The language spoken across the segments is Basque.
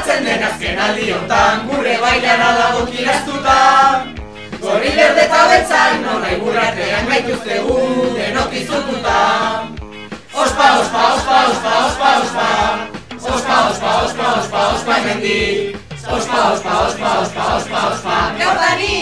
azken hontan gure bailara dago kiraztuta Gorri berde eta beltzak non nahi burratean gaituztegu denok izututa Ospa, ospa, ospa, ospa, ospa, ospa. Ospa, ospa, ospa, ospa, ospa, emendik Ospa, ospa, ospa, ospa, ospa, ospa, gaur dani!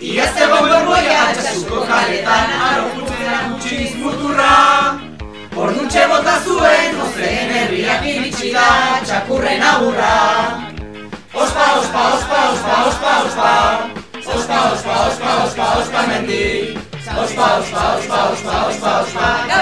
Iaz egon berboia atxasuko kaletan Aro muturra. Orduntxe bota zuen, iritsi da, txakurren agurra. Ospa, ospa, ospa, ospa, ospa, ospa, ospa, ospa, ospa, ospa, ospa, mendi. Ospa, ospa, ospa, ospa, ospa, ospa,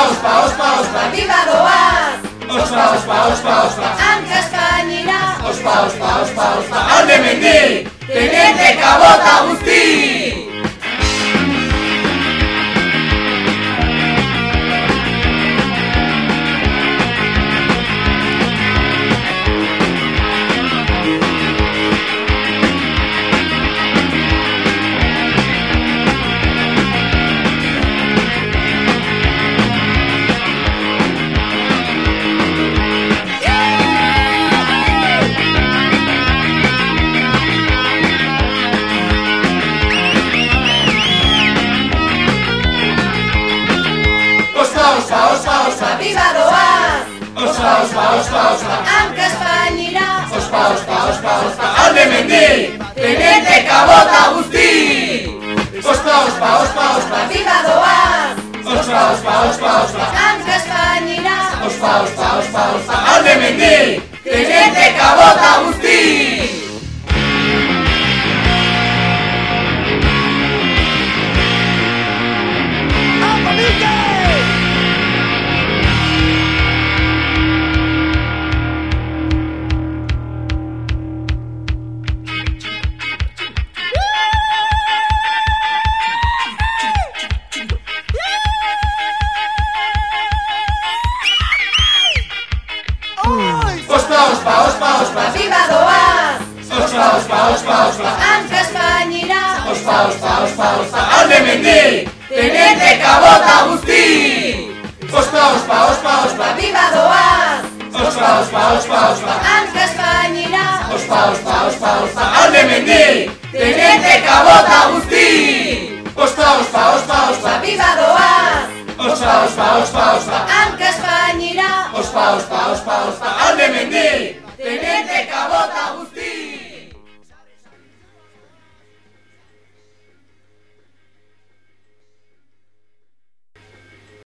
Ospa, ospa, ospa, Viva doaz, ospa, ospa, ospa, ospa, hanka espainira, ospa, ospa, ospa, ospa, alde mendi, teniente kabota guzti! Ospa, ospa, ospa, ospa, hanka espainira, ospa, ospa, ospa, ospa, alde mendi, teniente kabota guzti! Ospa, ospa, ospa, ospa, viva doaz, ospa, ospa, ospa, ospa, hanka espainira, ospa, ospa, ospa, ospa, alde mendi, teniente ospa, ospa, hanka espainira, ospa, ospa, ospa, ospa, alde mendi, teniente kabota guzti! Ospa, ospa, ospa, ospa, viva doaz, ospa, ospa, ospa, ospa, hanka espainira, ospa, ospa, ospa, ospa, alde mendi, teniente kabota guzti! Ospa, ospa, ospa, ospa, viva doaz, ospa, ospa, ospa, ospa, hanka espainira, ospa, ospa, ospa, ospa,